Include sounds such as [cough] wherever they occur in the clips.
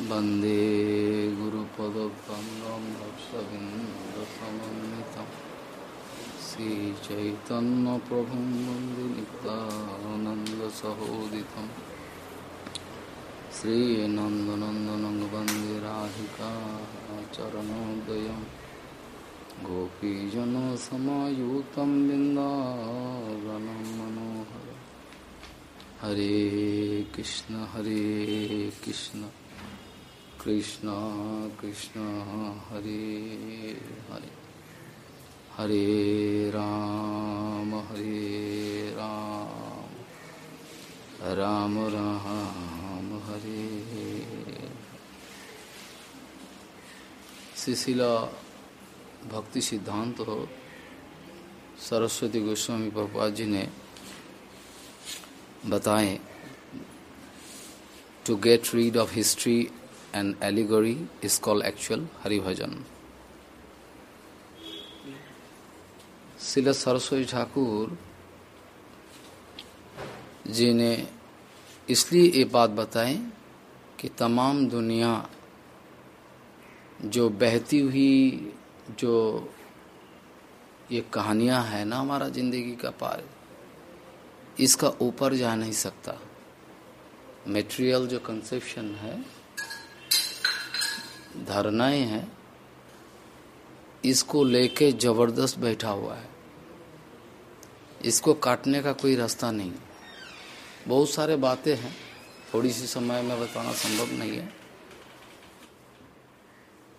वंदे गुरुपदकन्दं भक्तबिन्दसमन्वितं श्रीचैतन्यप्रभुं वंदे नित्यानन्दसहोदितं श्रीनन्दनन्दनं वंदे राधिका चरणोदयं गोपीजनसमायुतं बिन्दावनं मनोहर। हरे कृष्ण हरे कृष्ण। कृष्ण कृष्ण, हरे हरे। हरे राम हरे राम। राम राम, हरे। शिशिला भक्ति सिद्धांत हो, सरस्वती गोस्वामी पपा जी ने बताएँ, to get rid of history and allegory is called actual Hari Bhajan. शिल सरस्वती ठाकुर जी ने इसलिए ये बात बताएँ कि तमाम दुनिया जो बहती हुई, जो ये कहानियाँ है ना हमारा ज़िंदगी का पार, इसका ऊपर जा नहीं सकता मेटेरियल जो कंसेप्शन है धारणाएँ हैं, इसको लेके ज़बरदस्त बैठा हुआ है। इसको काटने का कोई रास्ता नहीं। बहुत सारे बातें हैं थोड़ी सी समय में बताना संभव नहीं है।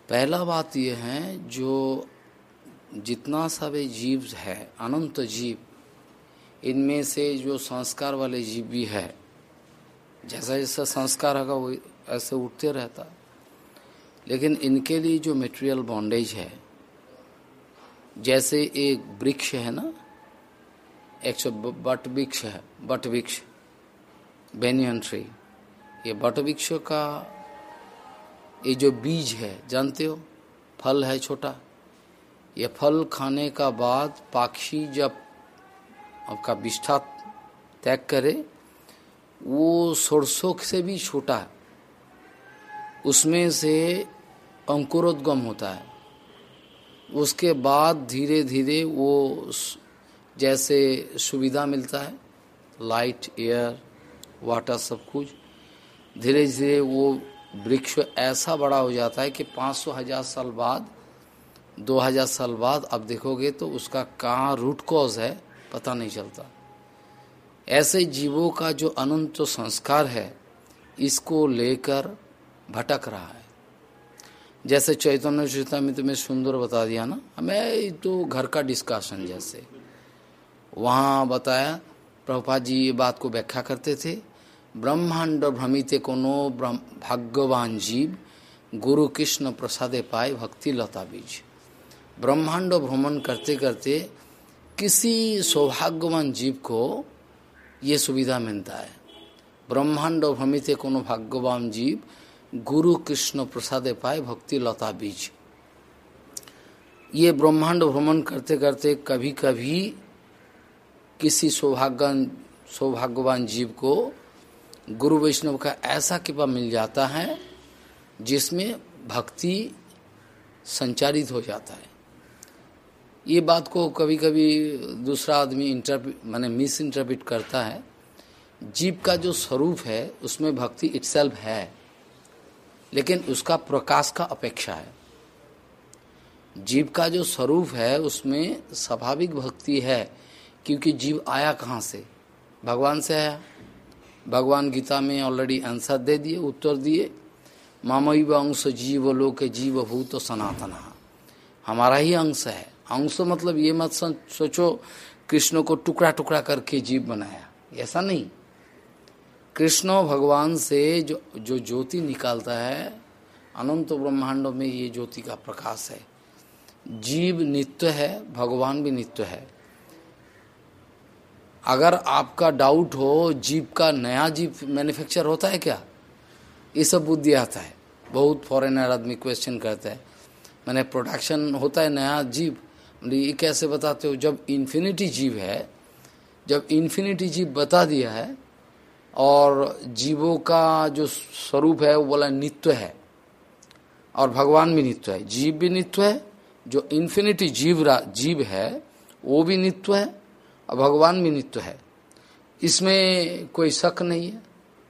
पहला बात यह है, जो जितना सारे जीव है, अनंत जीव, इनमें से जो संस्कार वाले जीव भी है जैसा जैसा संस्कार होगा वो ऐसे उठते रहता लेकिन इनके लिए जो मेटेरियल बॉन्डेज है, जैसे एक वृक्ष है ना, एक सौ बट वृक्ष है, बट वृक्ष बेनियन ट्री ये बट वृक्ष का, ये जो बीज है, जानते हो? फल है छोटा। ये फल खाने का बाद पाक्षी जब आपका विष्ठा त्याग करे, वो सरसों से भी छोटा है। उसमें से अंकुरोद्गम होता है। उसके बाद धीरे धीरे वो जैसे सुविधा मिलता है लाइट एयर वाटर सब कुछ धीरे धीरे वो वृक्ष ऐसा बड़ा हो जाता है कि 500 हज़ार साल बाद 2000 साल बाद अब देखोगे तो उसका कहाँ रूट कॉज है, पता नहीं चलता। ऐसे जीवों का जो अनंत संस्कार है, इसको लेकर भटक रहा है। जैसे चैतन्य चेतामित में तुम्हें सुंदर बता दिया ना, हमें तो घर का डिस्कशन जैसे। वहाँ बताया प्रभुपा जी ये बात को व्याख्या करते थे, ब्रह्मांड भ्रमित कोनो भाग्यवान जीव, गुरु कृष्ण प्रसादे पाए भक्ति लता बीज। ब्रह्मांड भ्रमण करते करते किसी सौभाग्यवान जीव को ये सुविधा मिलता है। ब्रह्मांड भ्रमित कोनो भाग्यवान जीव गुरु कृष्ण प्रसादे पाए भक्ति लता बीज। ये ब्रह्मांड भ्रमण करते करते कभी कभी किसी सौभाग्यवान सौभाग्यवान जीव को गुरु वैष्णव का ऐसा कृपा मिल जाता है, जिसमें भक्ति संचारित हो जाता है। ये बात को कभी कभी दूसरा आदमी इंटरप्रिट मैंने मिस इंटरप्रिट करता है। जीव का जो स्वरूप है, उसमें भक्ति इटसेल्फ है। लेकिन उसका प्रकाश का अपेक्षा है। जीव का जो स्वरूप है, उसमें स्वाभाविक भक्ति है, क्योंकि जीव आया कहाँ से? भगवान से आया। भगवान गीता में ऑलरेडी आंसर दे दिए, उत्तर दिए। मामई अंश जीव लोक जीव भूत सनातना। हमारा ही अंश है। अंश मतलब ये मत सोचो, कृष्ण को टुकड़ा टुकड़ा करके जीव बनाया। ऐसा नहीं। कृष्ण भगवान से जो जो ज्योति निकालता है, अनंत ब्रह्मांडों में ये ज्योति का प्रकाश है। जीव नित्य है, भगवान भी नित्य है। अगर आपका डाउट हो, जीव का नया जीव मैन्युफैक्चर होता है क्या? ये सब बुद्धि आता है। बहुत फॉरेनर आदमी क्वेश्चन करता है। मैंने प्रोडक्शन होता है नया जीव। ये कैसे बताते हो? जब इन्फिनिटी जीव है, जब इन्फिनिटी जीव बता दिया है और जीवों का जो स्वरूप है, वो बोला नित्य है। और भगवान भी नित्य है। जीव भी नित्य है, जो इन्फिनिटी जीव जीव है, वो भी नित्य है, और भगवान भी नित्य है। इसमें कोई शक नहीं है।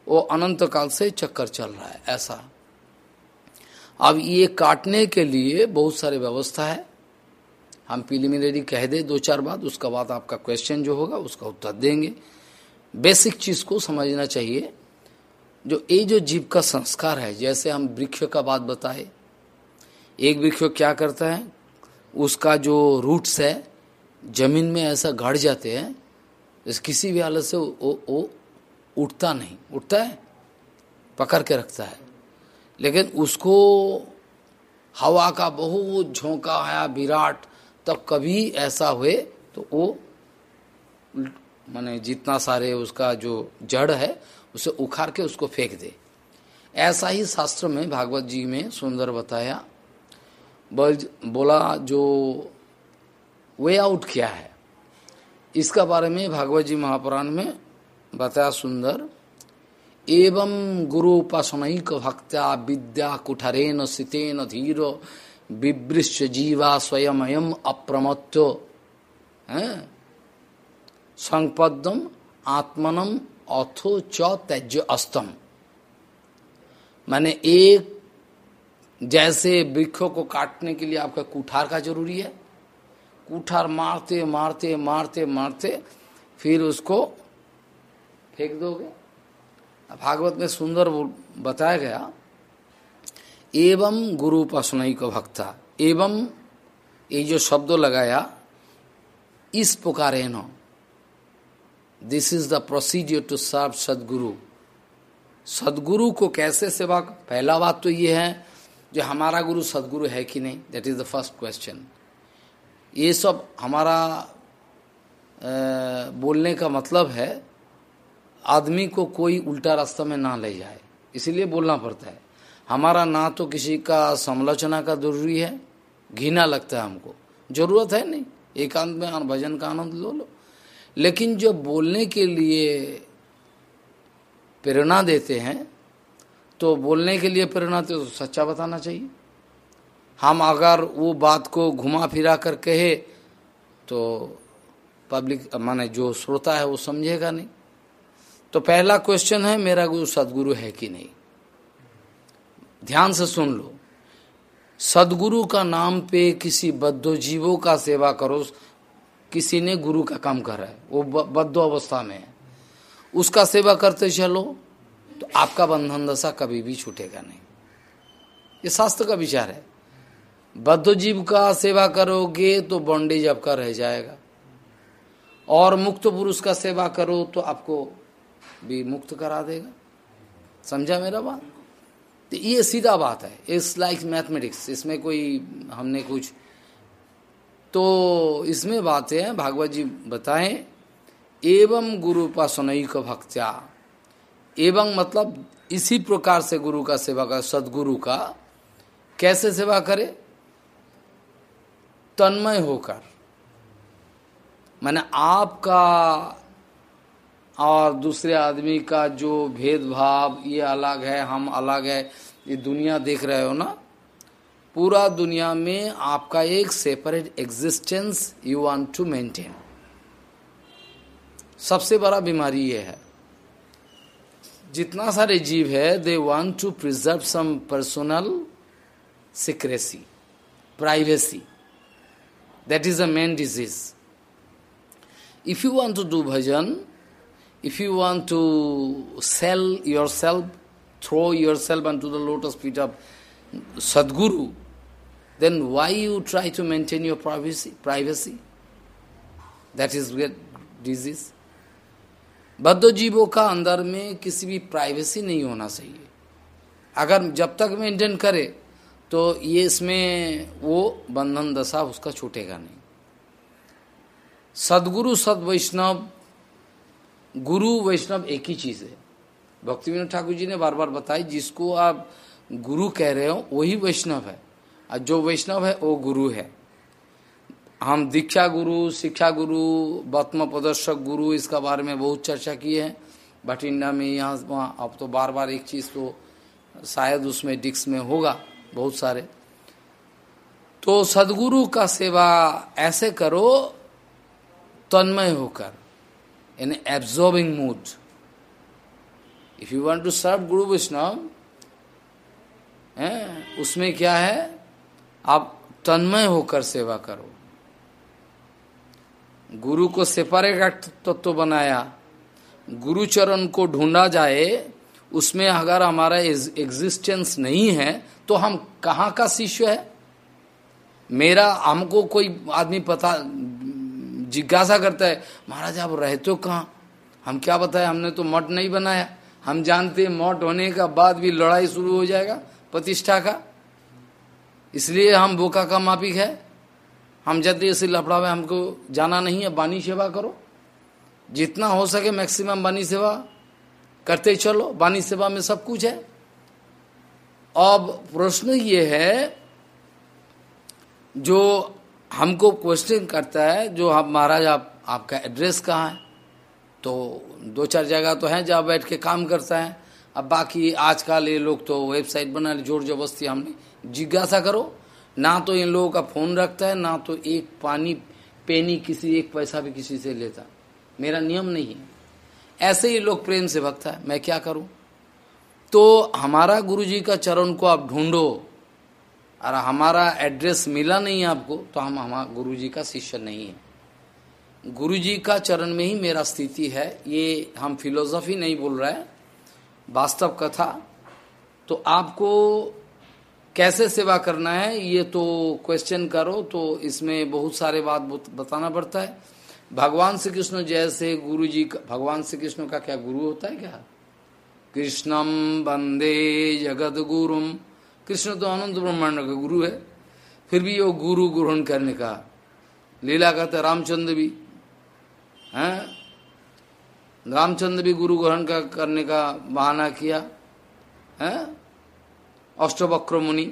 वो अनंत काल से चक्कर चल रहा है, ऐसा। अब ये काटने के लिए बहुत सारे व्यवस्था है। हम प्रिलिमिनरी कह दे दो चार बात, उसका बाद आपका क्वेश्चन जो होगा, उसका उत्तर देंगे। बेसिक चीज़ को समझना चाहिए जो ये जो जीव का संस्कार है जैसे हम वृक्ष का बात बताए एक वृक्ष क्या करता है उसका जो रूट्स है ज़मीन में ऐसा गढ़ जाते हैं किसी भी हालत से वो, वो उठता नहीं। उठता है पकड़ के रखता है। लेकिन उसको हवा का बहुत झोंका आया विराट तब कभी ऐसा हुए तो वो माने जितना सारे उसका जो जड़ है, उसे उखाड़ के उसको फेंक दे। ऐसा ही शास्त्र में भागवत जी में सुंदर बताया, बोला जो वे आउट क्या है। इसका बारे में भागवत जी महापुराण में बताया सुंदर, एवं गुरु उपासनिक भक्त्या विद्या कुठरेन सितेन धीर विवृश्च जीवा स्वयं अप्रमत्तो। है? संपदम आत्मनम अथो च त्यज्य अस्तम मैंने एक जैसे वृक्षों को काटने के लिए आपका कुठार का ज़रूरी है। कुठार मारते मारते मारते मारते फिर उसको फेंक दोगे। भागवत में सुंदर बताया गया, एवं गुरु उपासना को भक्ता, एवं ये जो शब्द लगाया, इस पुकारे no this is the procedure to serve सदगुरु सदगुरु को कैसे सेवा पहला बात तो ये है जो हमारा गुरु सदगुरु है कि नहीं? That is the first question ये सब हमारा आ, बोलने का मतलब है आदमी को कोई उल्टा रास्ता में ना ले जाए। इसीलिए बोलना पड़ता है। हमारा ना तो किसी का समालोचना का ज़रूरी है घिना लगता है हमको। ज़रूरत है नहीं। एकांत में भजन का आनंद लो लो। लेकिन जो बोलने के लिए प्रेरणा देते हैं तो बोलने के लिए प्रेरणा तो सच्चा बताना चाहिए। हम अगर वो बात को घुमा फिरा कर कहे तो पब्लिक माने जो श्रोता है वो समझेगा नहीं। तो पहला क्वेश्चन है, मेरा गुरु सदगुरु है कि नहीं? ध्यान से सुन लो। सदगुरु का नाम पे किसी बद्ध जीवों का सेवा करो किसी ने गुरु का काम कर रहा है, वो बद्ध अवस्था में है। उसका सेवा करते चलो तो आपका बंधन दशा कभी भी छूटेगा नहीं। ये शास्त्र का विचार है। बद्ध जीव का सेवा करोगे तो बॉन्डेज आपका रह जाएगा। और मुक्त पुरुष का सेवा करो तो आपको भी मुक्त करा देगा। समझा मेरा बात? तो ये सीधा बात है। इट्स लाइक मैथमेटिक्स इसमें कोई हमने कुछ तो इसमें बातें हैं, भागवत जी बताएँ, एवं गुरु उपासनई को भक्त्या। एवं मतलब इसी प्रकार से गुरु का सेवा कर, सदगुरु का। कैसे सेवा करे? तन्मय होकर। मैंने आपका और दूसरे आदमी का जो भेदभाव, ये अलग है, हम अलग है, ये दुनिया देख रहे हो ना पूरा दुनिया में आपका एक separate existence you want to maintain सबसे बड़ा बीमारी ये है। जितना सारे जीव है they want to preserve some personal secrecy privacy that is a main disease if you want to do bhajan if if you want to sell yourself, throw yourself onto the lotus feet of Sadguru, then why you try to maintain your privacy? privacy? That is where disease. बद्ध जीवों का अंदर में किसी भी privacy नहीं होना चाहिए अगर जब तक मेंटेन करे तो ये इसमें वो बंधन दशा उसका छूटेगा नहीं सदगुरु, सद वैष्णव, गुरु, वैष्णव एक ही चीज़ है भक्ति विनोद ठाकुर जी ने बार बार बताई, जिसको आप गुरु कह रहे हो, वही वैष्णव है और जो वैष्णव है, वो गुरु है। हम दीक्षा गुरु, शिक्षा गुरु, बत्म प्रदर्शक गुरु, इसका बारे में बहुत चर्चा की है। बठिंडा में यहाँ, वहाँ अब तो बार बार एक चीज़ तो शायद उसमें डिक्स में होगा, बहुत सारे। तो सदगुरु का सेवा ऐसे करो, तन्मय होकर in absorbing mood if you want to serve guru Vaishnava उसमें क्या है? आप तन्मय होकर सेवा करो। गुरु को सेपरेट तत्व तो बनाया। गुरु चरण को ढूंढा जाए, उसमें अगर हमारा एग्जिस्टेंस नहीं है तो हम कहाँ का शिष्य है? मेरा, हमको कोई आदमी पता, जिज्ञासा करता है, महाराज, आप रहते तो कहाँ? हम क्या बताए? हमने तो मठ नहीं बनाया। हम जानते मठ होने का बाद भी लड़ाई शुरू हो जाएगा प्रतिष्ठा का। इसलिए हम बोका का मापिक है। हम जल्दी ऐसे लफड़ा में हमको जाना नहीं है। बानी सेवा करो। जितना हो सके मैक्सिमम बानी सेवा करते चलो। बानी सेवा में सब कुछ है। अब प्रश्न ये है, जो हमको क्वेश्चन करता है, जो आप, महाराज, आप, आपका एड्रेस कहाँ है? तो दो चार जगह तो है जहाँ बैठ के काम करता है। अब बाकी आजकल ये लोग तो वेबसाइट बना ज़ोर जबरस्ती हमने जिज्ञासा करो। ना तो इन लोगों का फ़ोन रखता है, ना तो एक पानी पेनी किसी, एक पैसा भी किसी से लेता। मेरा नियम नहीं है। ऐसे ही लोग प्रेम से भक्ता है। मैं क्या करूँ? तो हमारा गुरु जी का चरण को आप ढूंढो। और हमारा एड्रेस मिला नहीं आपको तो हम हमारा गुरु जी का शिष्य नहीं है। गुरु जी का चरण में ही मेरा स्थिति है। ये हम फिलोसफी नहीं बोल रहे हैं। वास्तव कथा। तो आपको कैसे सेवा करना है, ये तो क्वेश्चन करो तो इसमें बहुत सारे बात बताना पड़ता है। भगवान श्री कृष्ण जैसे गुरु जी का, भगवान श्री कृष्ण का क्या गुरु होता है क्या? कृष्णम वंदे जगत गुरुम कृष्ण तो अनंत ब्रह्मांड का गुरु है। फिर भी वो गुरु ग्रहण करने का लीला कहते रामचंद्र भी। हैं? रामचंद्र भी गुरु ग्रहण का, करने का बहाना किया। है? अष्टवक्र मुनि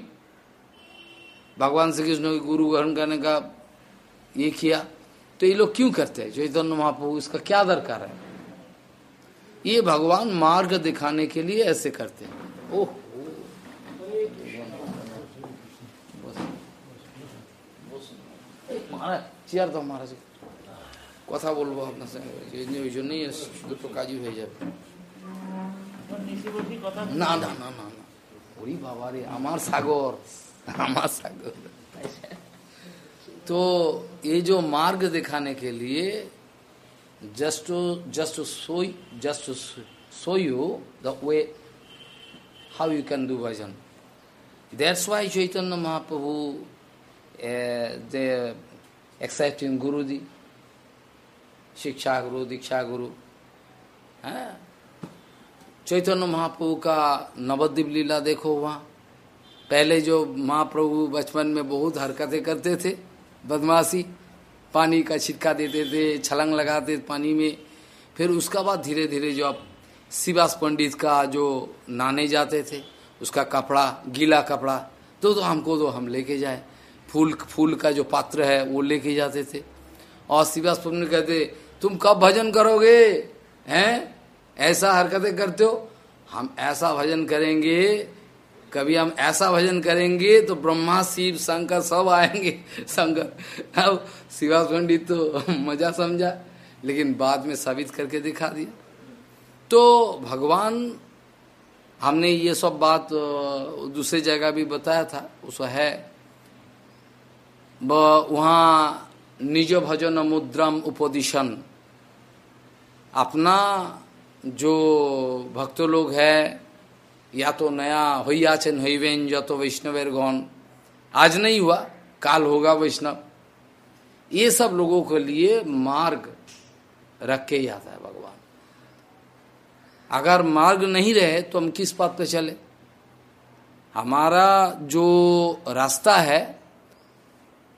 भगवान श्री कृष्ण के गुरु ग्रहण करने का ये किया तो ये लोग क्यों करते हैं चैतन्य महाप्रभु इसका क्या दरकार है ये भगवान मार्ग दिखाने के लिए ऐसे करते हैं ओह महाराज চেয়ার দাও মহারাজ কথা বলবো আপনার সঙ্গে ওই জন্যই দুটো কাজই হয়ে যাবে না না না না না ওরি বাবা রে আমার সাগর আমার सागर तो ये जो मार्ग दिखाने के लिए just to just to so just to show you the way how you can do bhajan that's why Chaitanya Mahaprabhu they accepting guru दी शिक्षा गुरु दीक्षा गुरु है चैतन्य महाप्रभु का नवद्वीप लीला देखो वहाँ। पहले जो महाप्रभु बचपन में बहुत हरकतें करते थे, बदमाशी, पानी का छिटका देते थे, छलंग लगाते पानी में, फिर उसका बाद धीरे धीरे जो आप शिवास पंडित का जो नाने जाते थे, उसका कपड़ा, गीला कपड़ा तो तो हमको तो हम लेके जाए। फूल फूल का जो पात्र है, वो लेके जाते थे। और शिवास पंडित कहते, तुम कब भजन करोगे? हैं? ऐसा हरकतें करते हो, हम ऐसा भजन करेंगे, कभी हम ऐसा भजन करेंगे तो ब्रह्मा, शिव, शंकर सब आएँगे। शंकर, अब शिवास पंडित तो मज़ा समझा, लेकिन बाद में साबित करके दिखा दिया। तो भगवान, हमने ये सब बात दूसरे जगह भी बताया था, उस है। वहाँ निज भजन मुद्रम उपदिशन, अपना जो भक्त लोग है, या तो नया होइयाचन हईवेन या तो वैष्णवेर गौन। आज नहीं हुआ, काल होगा वैष्णव। ये सब लोगों के लिए मार्ग रख के जाता है भगवान। अगर मार्ग नहीं रहे तो हम किस बात पे चले? हमारा जो रास्ता है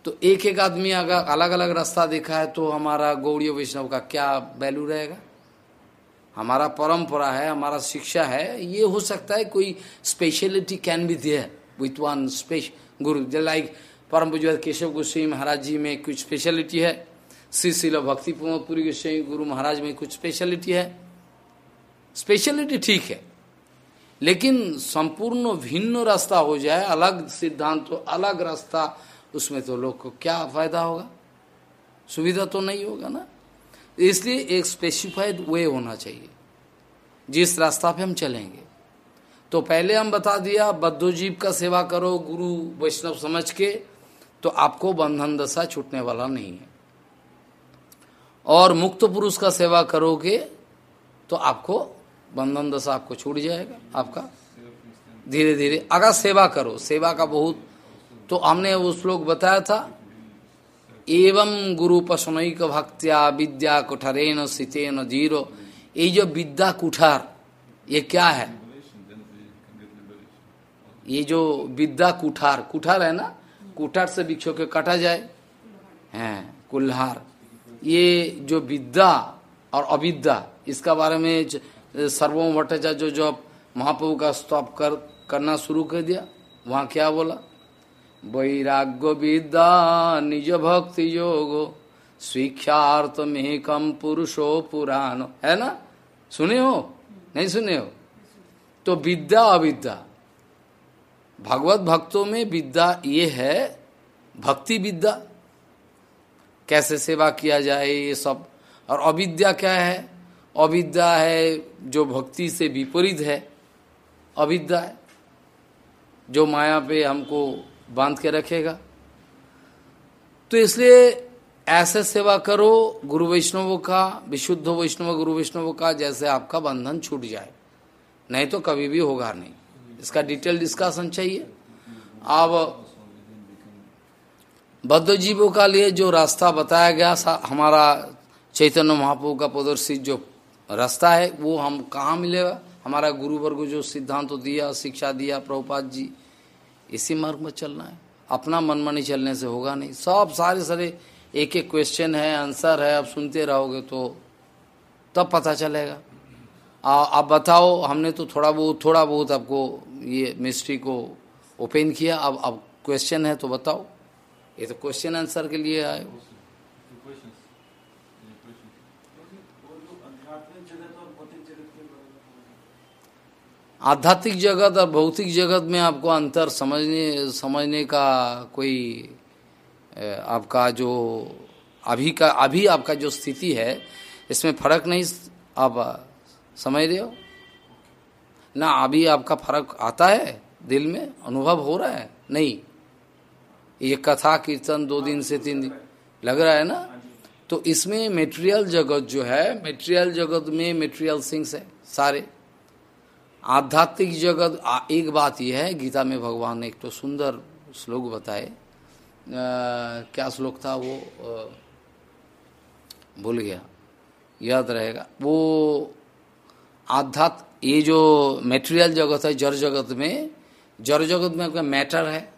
तो एक एक आदमी अगर अलग अलग रास्ता देखा है तो हमारा गौड़ी वैष्णव का क्या वैल्यू रहेगा? हमारा परंपरा है, हमारा शिक्षा है, ये हो सकता है कोई speciality can be there with one special guru like परम पूज्य केशव गोस्वामी महाराज जी में कुछ स्पेशलिटी है, श्री शिल भक्ति पुरी गोस्वामी गुरु महाराज में कुछ स्पेशलिटी है। स्पेशलिटी ठीक है, लेकिन संपूर्ण भिन्न रास्ता हो जाए, अलग सिद्धांत तो अलग रास्ता, उसमें तो लोग को क्या फ़ायदा होगा? सुविधा तो नहीं होगा ना? इसलिए एक स्पेसिफाइड वे होना चाहिए। जिस रास्ता पे हम चलेंगे। तो पहले हम बता दिया, बद्धोजीव का सेवा करो, गुरु वैष्णव समझ के तो आपको बंधन दशा छूटने वाला नहीं है। और मुक्त पुरुष का सेवा करोगे तो आपको बंधन दशा आपको छूट जाएगा, आपका। धीरे धीरे अगर सेवा करो, सेवा का बहुत तो हमने वो श्लोक बताया था एवं गुरु पसनैक भक्त्या विद्या कुठरेन सितेन ज़ीरो। ये जो विद्या कुठार, ये क्या है? ये जो विद्या कुठार कुठार है ना? कुठार से भिक्षु के कटा जाए। हैं, कुल्हार। ये जो विद्या और अविद्या, इसका बारे में सर्वोम भट्टाचार्य जो जो महाप्रभु का स्तप कर, करना शुरू कर दिया, वहाँ क्या बोला? वैराग्य विद्या निज भक्ति योग। स्वीख्यार्थ में कम पुरुषो पुराण। है ना? सुने हो? नहीं सुने हो? तो विद्या अविद्या। भगवत भक्तों में विद्या ये है, भक्ति विद्या। कैसे सेवा किया जाए ये सब? और अविद्या क्या है? अविद्या है जो भक्ति से विपरीत है। अविद्या है। जो माया पे हमको बाँध के रखेगा। तो इसलिए ऐसे सेवा करो, गुरु वैष्णवों का, विशुद्ध वैष्णव, गुरु वैष्णव का, जैसे आपका बंधन छूट जाए। नहीं तो कभी भी होगा नहीं। इसका डिटेल डिस्कशन चाहिए। अब बद्ध जीवों का लिए जो रास्ता बताया गया हमारा चैतन्य महाप्रभु का प्रदर्शित जो रास्ता है, वो हम कहाँ मिलेगा? हमारा गुरु वर्ग जो सिद्धांत तो दिया, शिक्षा दिया, प्रभुपाद जी इसी मार्ग में चलना है। अपना मनमानी चलने से होगा नहीं। सब सारे सारे एक एक क्वेश्चन है आंसर है आप सुनते रहोगे तो तब पता चलेगा। आ, आप बताओ हमने तो थोड़ा बहुत थोड़ा बहुत आपको ये मिस्ट्री को ओपन किया। अब अब क्वेश्चन है तो बताओ। ये तो क्वेश्चन आंसर के लिए आए। आध्यात्मिक जगत और भौतिक जगत में आपको अंतर समझने समझने का कोई आपका जो अभी का, अभी आपका जो स्थिति है, इसमें फ़र्क नहीं आप समझ रहे हो? ना, अभी आपका फ़र्क आता है दिल में? अनुभव हो रहा है? नहीं। ये कथा कीर्तन दो दिन से तीन दिन, लग रहा है ना? तो इसमें मेटेरियल जगत जो है मेटेरियल जगत में मेटेरियल थिंग्स है, सारे। आध्यात्मिक जगत एक बात यह है, गीता में भगवान ने एक तो सुंदर श्लोक बताए। क्या श्लोक था वो? भूल गया। याद रहेगा। वो आध्यात्म, ये जो मेटेरियल जगत है, जड़ जगत में, जड़ जगत में आपका मैटर है?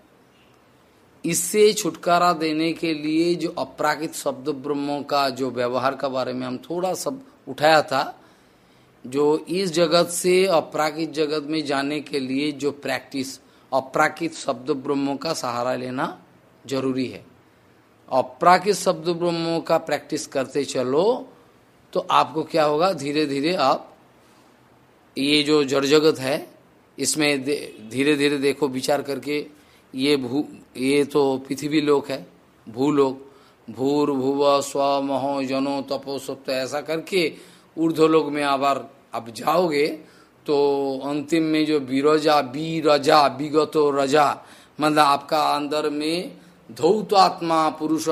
इससे छुटकारा देने के लिए जो अपराकित शब्द ब्रह्मों का जो व्यवहार का बारे में हम थोड़ा सब उठाया था जो इस जगत से अपराकित जगत में जाने के लिए जो प्रैक्टिस, अपराकित शब्द ब्रह्मों का सहारा लेना ज़रूरी है। अपराकित शब्द ब्रह्मों का प्रैक्टिस करते चलो तो आपको क्या होगा? धीरे धीरे आप, ये जो जड़ जगत है, इसमें धीरे धीरे देखो, विचार करके, ये भू, ये तो पृथ्वी लोक है, भूलोक भूर भूव स्व, महो, जनो, तपो, सप्त, ऐसा करके ऊर्ध्वलोक में आबार अब जाओगे तो अंतिम में जो बीरजा बी रजा विगतो रजा मतलब आपका अंदर में धौतात्मा पुरुष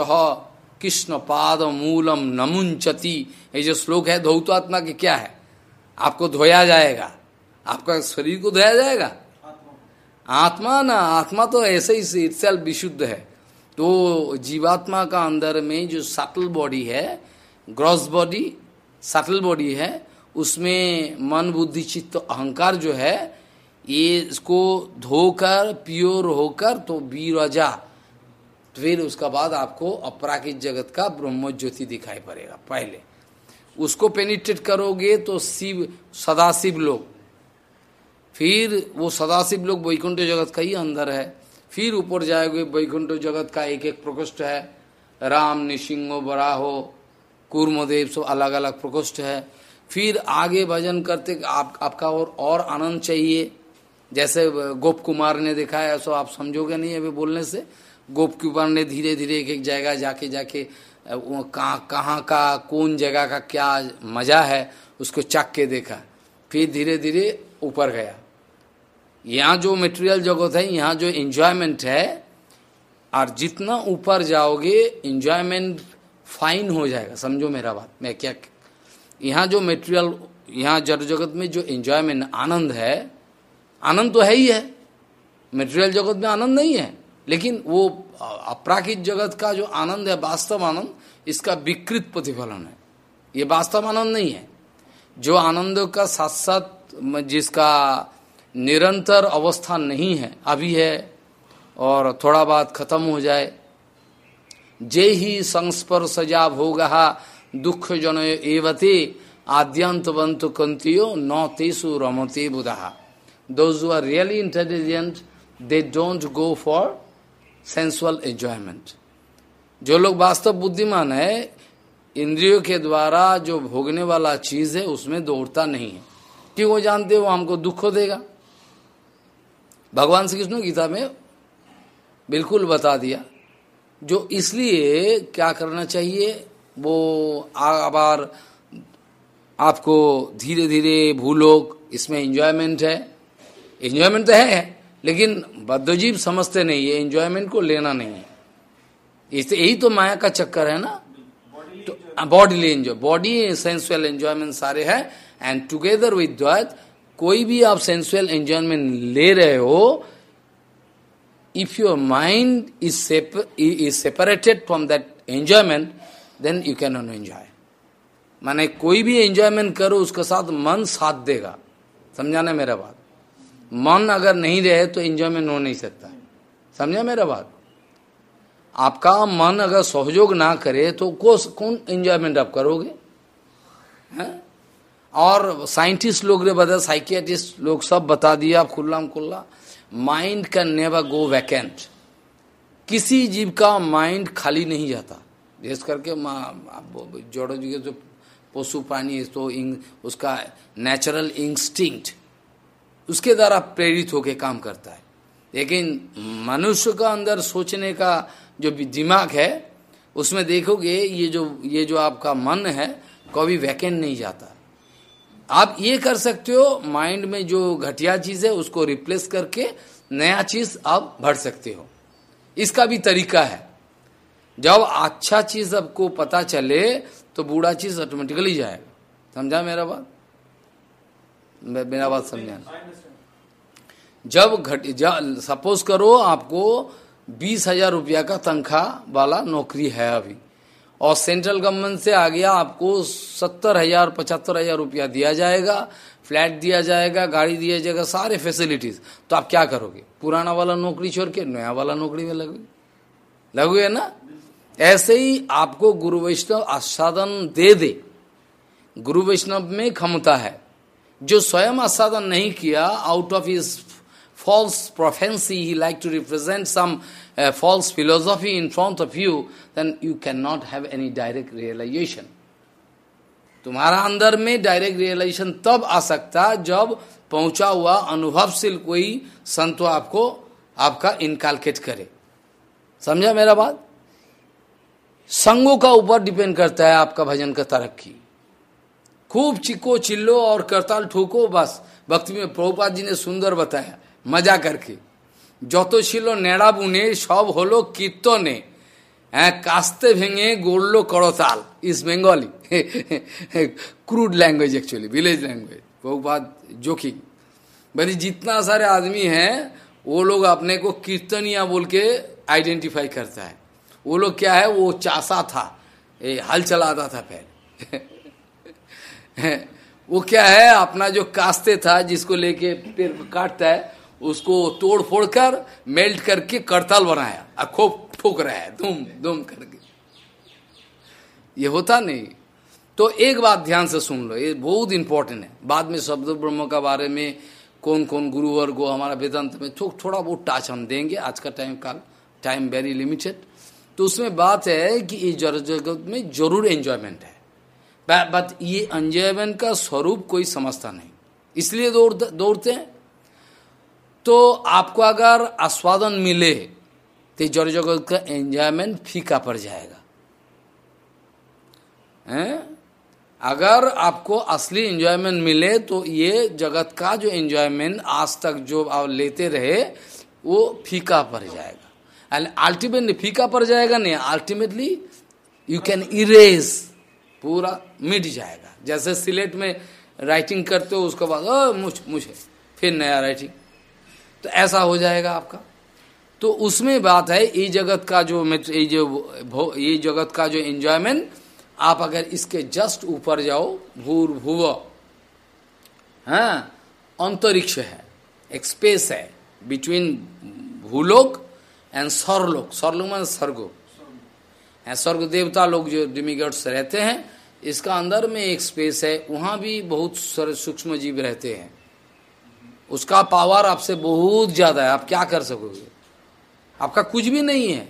कृष्ण पाद मूलम नमुंचति। ये जो श्लोक है धौतात्मा के क्या है? आपको धोया जाएगा। आपका शरीर को धोया जाएगा? आत्मा ना, आत्मा तो ऐसे ही इटसेल्फ विशुद्ध है। तो जीवात्मा का अंदर में जो सटल बॉडी है ग्रॉस बॉडी सटल बॉडी है उसमें मन, बुद्धि, चित्त, अहंकार जो है, ये इसको धोकर प्योर होकर तो बीरजा, फिर उसका बाद आपको अपराकित जगत का ब्रह्म ज्योति दिखाई पड़ेगा, पहले। उसको पेनिट्रेट करोगे तो शिव, सदाशिव लोग। फिर वो सदाशिव लोग वैकुंठ जगत का ही अंदर है। फिर ऊपर जाएगे, वैकुंठ जगत का एक एक प्रकोष्ठ है। राम निशिंगो बराहो, कूर्मदेव, सब अलग अलग प्रकोष्ठ है। फिर आगे भजन करते, आप, आपका और और आनंद चाहिए। जैसे गोप कुमार ने देखा है, ऐसा आप समझोगे नहीं अभी बोलने से। गोप कुमार ने धीरे धीरे एक एक जगह जाके जाके कहाँ कहाँ का, कौन जगह का क्या मज़ा है, उसको चक के देखा। फिर धीरे धीरे ऊपर गया। यहाँ जो मेटेरियल जगत है, यहाँ जो एंजॉयमेंट है, और जितना ऊपर जाओगे एंजॉयमेंट फाइन हो जाएगा। समझो मेरा बात, मैं क्या यहाँ जो मेटेरियल यहाँ जड़ जगत में जो एंजॉयमेंट आनंद है, आनंद तो है ही है। मेटेरियल जगत में आनंद नहीं है, लेकिन वो अपराकित जगत का जो आनंद है, वास्तव आनंद, इसका विकृत प्रतिफलन है। ये वास्तव आनंद नहीं है। जो आनंद का साथ साथ जिसका निरंतर अवस्था नहीं है, अभी है, और थोड़ा बात खत्म हो जाए, जे ही संस्पर सजा भोग दुख जन एवते आद्यंतवंत कंतियो न तेसु रमते बुधा। Those are really intelligent they don't go for sensual enjoyment जो लोग वास्तव बुद्धिमान है, इंद्रियों के द्वारा जो भोगने वाला चीज़ है, उसमें दौड़ता नहीं है। क्यों वो जानते वो हमको दुख देगा? भगवान श्री कृष्ण गीता में बिल्कुल बता दिया, जो इसलिए क्या करना चाहिए वो आबार आपको धीरे धीरे भूलोक इसमें एंजॉयमेंट है। एंजॉयमेंट तो है लेकिन बद्धजीव समझते नहीं है एंजॉयमेंट को लेना नहीं है। यही तो माया का चक्कर है ना? तो body enjoy body sensual enjoyment सारे है एंड टुगेदर विद द्वैत कोई भी आप सेंसुअल एंजॉयमेंट ले रहे हो if your mind is, separ is separated from that enjoyment, you can cannot enjoy माने कोई भी एंजॉयमेंट करो उसके साथ मन साथ देगा। समझाना मेरा बात? मन अगर नहीं रहे तो एंजॉयमेंट हो नहीं सकता। समझा मेरा बात? आपका मन अगर सहयोग ना करे तो कौन एंजॉयमेंट आप करोगे? है? और साइंटिस्ट लोग ने बता साइकियाटिस्ट लोग सब बता दिया आप खुल्ला खुल्ला mind can never go vacant किसी जीव का माइंड खाली नहीं जाता। जिस करके जोड़ो जी के जो पशु प्राणी तो इंग, उसका नेचुरल इंस्टिंक्ट उसके द्वारा प्रेरित होकर काम करता है। लेकिन मनुष्य का अंदर सोचने का जो दिमाग है उसमें देखोगे ये जो ये जो आपका मन है कभी वैकेंट नहीं जाता। आप ये कर सकते हो माइंड में जो घटिया चीज़ है उसको रिप्लेस करके नया चीज़ आप भर सकते हो। इसका भी तरीका है। जब अच्छा चीज़ आपको पता चले तो बूढ़ा चीज़ ऑटोमेटिकली जाएगा समझा मेरा बात? मेरा बात समझा। जब घट सपोज़ करो आपको बीस हज़ार रुपया का तनख्वाह वाला नौकरी है अभी, और सेंट्रल गवर्नमेंट से आ गया आपको सत्तर हज़ार, पचहत्तर हज़ार रुपया दिया जाएगा, फ्लैट दिया जाएगा, गाड़ी दिया जाएगा, सारे फैसिलिटीज़ तो आप क्या करोगे? पुराना वाला नौकरी छोड़ के नया वाला नौकरी में लगोगे? लगोगे ना? ऐसे ही आपको गुरु वैष्णव आस्वादन दे दे। गुरु वैष्णव में क्षमता है। जो स्वयं आस्वादन नहीं किया out of is false prophecy, he like to represent some uh, false philosophy in front of you, then you cannot have any direct realization. तुम्हारा अंदर में डायरेक्ट रियलाइजेशन तब आ सकता जब पहुँचा हुआ अनुभवशील कोई संत आपको आपका इनकालकेट करे। समझा मेरा बात? संगों का ऊपर डिपेंड करता है आपका भजन का तरक्की खूब चिको चिल्लो और करताल ठोको बस भक्ति में प्रभुपाद जी ने सुंदर बताया মজা করকে যত ছিল নেড়া বুনে সব হলো কীর্তনে হ্যাঁ কাস্তে ভেঙে গড়লো করতাল इस Bengali crude language actually village language वो बात जोखिम भाई जितना सारे आदमी हैं वो लोग अपने को कीर्तनिया बोल के आइडेंटिफाई करता है वो लोग क्या है वो चासा था। ये हल चलाता था पहले। [laughs] वो क्या है अपना जो कास्ते था जिसको लेके पेड़ काटता है उसको तोड़ फोड़ कर मेल्ट करके करताल बनाया। और खूब ठोक रहा है धूम धूम करके। ये होता नहीं। तो एक बात ध्यान से सुन लो ये बहुत इंपॉर्टेंट है। बाद में शब्द ब्रह्म का बारे में कौन कौन गुरुवर हमारा वेदांत में थो, थोड़ा बहुत टच हम देंगे। आज का टाइम काल टाइम वेरी लिमिटेड तो उसमें बात है कि इस जगत में ज़रूर एंजॉयमेंट है। बट ये एंजॉयमेंट का स्वरूप कोई समझता नहीं। इसलिए दौड़, दौड़ते हैं। तो आपको अगर आस्वादन मिले तो जड़ जगत का एंजॉयमेंट फीका पड़ जाएगा। हैं? अगर आपको असली एंजॉयमेंट मिले तो ये जगत का जो एंजॉयमेंट आज तक जो आप लेते रहे, वो फीका पड़ जाएगा। एंड अल्टीमेटली फीका पड़ जाएगा नहीं अल्टीमेटली यू कैन इरेज पूरा मिट जाएगा जैसे सिलेट में राइटिंग करते हो उसके बाद मुझ मुझे फिर नया राइटिंग तो ऐसा हो जाएगा आपका तो उसमें बात है ये जगत का जो ये जो ये जगत का जो एंजॉयमेंट आप अगर इसके जस्ट ऊपर जाओ भूर भूव हाँ अंतरिक्ष है एक स्पेस है बिटवीन भूलोक एंड स्वर्लोक स्वर्लोक मान स्वर्गो स्वर्ग देवता लोग जो डिमिगट्स रहते हैं इसका अंदर में एक स्पेस है वहाँ भी बहुत सूक्ष्म जीव रहते हैं उसका पावर आपसे बहुत ज़्यादा है आप क्या कर सकोगे आपका कुछ भी नहीं है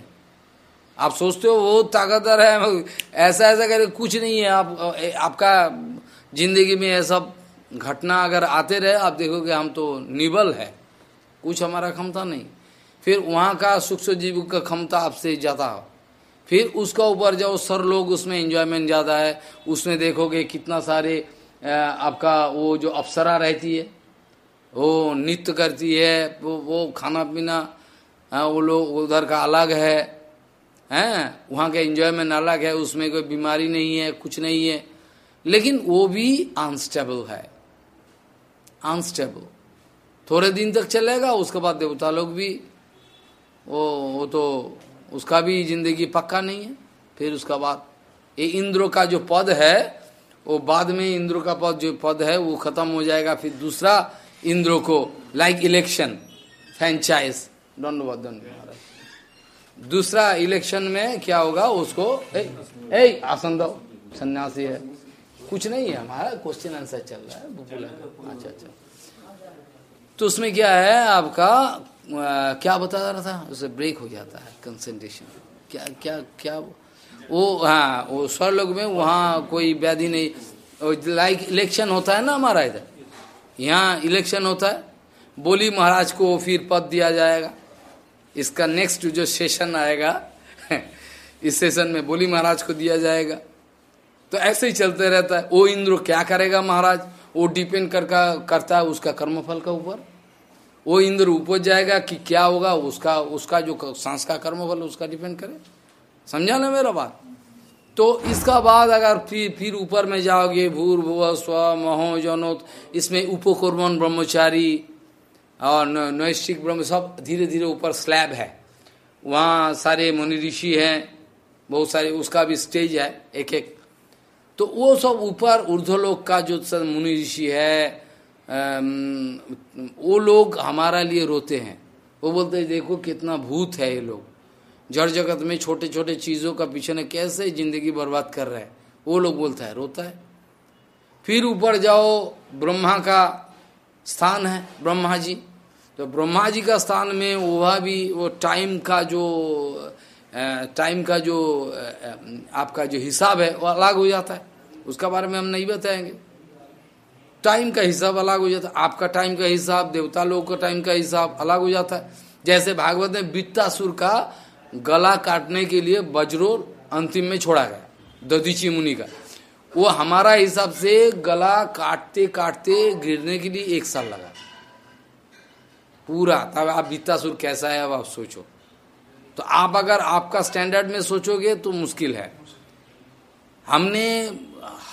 आप सोचते हो वो ताकतवर है ऐसा ऐसा करे कुछ नहीं है आप आपका ज़िंदगी में ऐसा घटना अगर आते रहे आप देखोगे हम तो निबल है कुछ हमारा क्षमता नहीं फिर वहाँ का सूक्ष्म जीव का क्षमता आपसे ज़्यादा हो। फिर उसका ऊपर जाओ, सर लोग उसमें एंजॉयमेंट ज़्यादा है। उसमें देखोगे कितना सारे आपका वो जो अप्सरा रहती है, वो नृत्य करती है, वो वो खाना पीना वो लोग उधर का अलग है, हैं? वहाँ का एंजॉयमेंट अलग है, उसमें कोई बीमारी नहीं है, कुछ नहीं है। लेकिन वो भी अनस्टेबल है। अनस्टेबल थोड़े दिन तक चलेगा, उसके बाद देवता लोग भी वो वो तो उसका भी ज़िंदगी पक्का नहीं है। फिर उसका बाद, ये इंद्र का जो पद है, वो बाद में इंद्र का पद जो पद है, वो खत्म हो जाएगा फिर दूसरा इंद्र को लाइक इलेक्शन फ्रेंचाइज धन्यवाद धन्यवाद। दूसरा इलेक्शन में क्या होगा, उसको, ए आसन दो, सन्यासी है। कुछ नहीं है हमारा क्वेश्चन आंसर चल रहा है अच्छा अच्छा। तो उसमें क्या है, आपका क्या बता रहा था? उसे ब्रेक हो जाता है कंसेंट्रेशन क्या क्या क्या वो? हाँ वो स्वर लोग में वहाँ कोई व्याधि नहीं। लाइक इलेक्शन होता है ना हमारा इधर? यहाँ इलेक्शन होता है। बोली महाराज को फिर पद दिया जाएगा। इसका नेक्स्ट जो सेशन आएगा, [laughs] इस सेशन में बोली महाराज को दिया जाएगा। तो ऐसे ही चलते रहता है। वो इंद्र क्या करेगा महाराज? वो डिपेंड कर करता है उसका कर्मफल का ऊपर। वो इंद्र उपज जाएगा कि क्या होगा, उसका उसका जो सांस का कर्म कर्मफल उसका डिपेंड करे। समझा ना मेरा बात? तो इसका बाद अगर फिर फिर ऊपर में जाओगे, भूर भुव स्व महो जनोत, इसमें उपकर्मन ब्रह्मचारी और नैष्ठिक ब्रह्म सब धीरे धीरे ऊपर स्लैब है। वहाँ सारे मुनि ऋषि हैं, बहुत सारे, उसका भी स्टेज है एक एक तो वो सब ऊपर ऊर्ध्वलोक का जो मुनि ऋषि है वो लोग हमारा लिए रोते हैं। वो बोलते हैं, देखो कितना भूत है ये लोग। जड़ जगत में छोटे छोटे चीज़ों का पीछे ने कैसे ज़िंदगी बर्बाद कर रहे हैं? वो लोग बोलता है, रोता है। फिर ऊपर जाओ, ब्रह्मा का स्थान है, ब्रह्मा जी। तो ब्रह्मा जी का स्थान में वह भी, वो टाइम का जो टाइम का जो आपका जो हिसाब है, वो अलग हो जाता है। उसका बारे में हम नहीं बताएँगे। टाइम का हिसाब अलग हो जाता है। आपका टाइम का हिसाब, देवता लोग का टाइम का हिसाब अलग हो जाता है। जैसे भागवत में बित्तासुर का गला काटने के लिए वज्रो अंतिम में छोड़ा गया ददीची मुनि का। वो हमारा हिसाब से गला काटते काटते गिरने के लिए एक साल लगा। पूरा, तब आप बीतासुर कैसा है, अब आप सोचो। तो आप अगर आपका स्टैंडर्ड में सोचोगे तो मुश्किल है। हमने